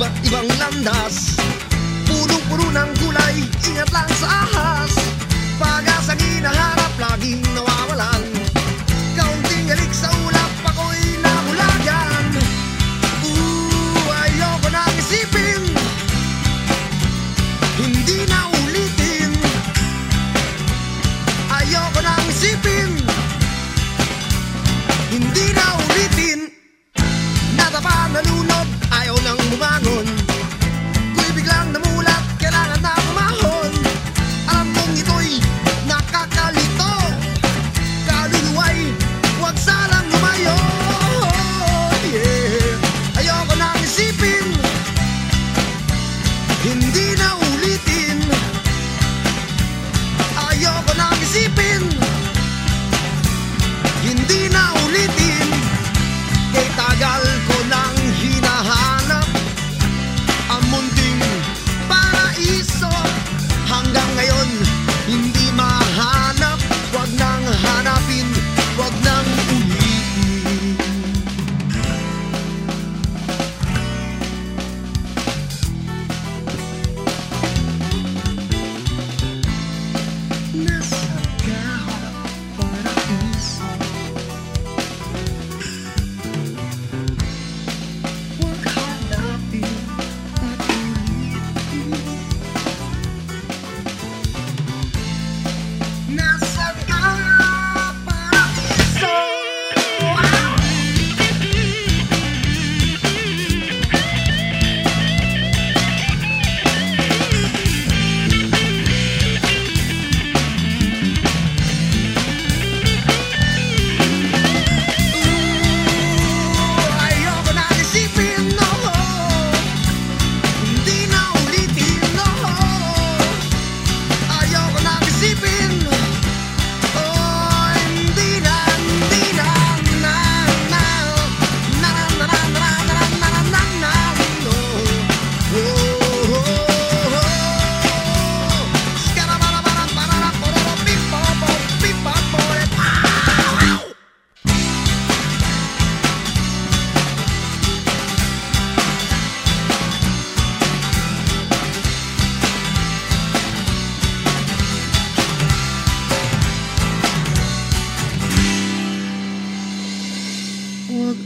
iba't ibang landas. Punong-puno ng gulay, ingat lang sa ahas. Pag-asang hinaharap, laging nawawalan. Kaunting galik sa ulap, ako'y nabulagan Ooh, ayoko nang isipin. Hindi na ulitin. Ayoko nang isipin. Hindi na ulitin. Nadapa na lupa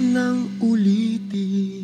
nang ulitin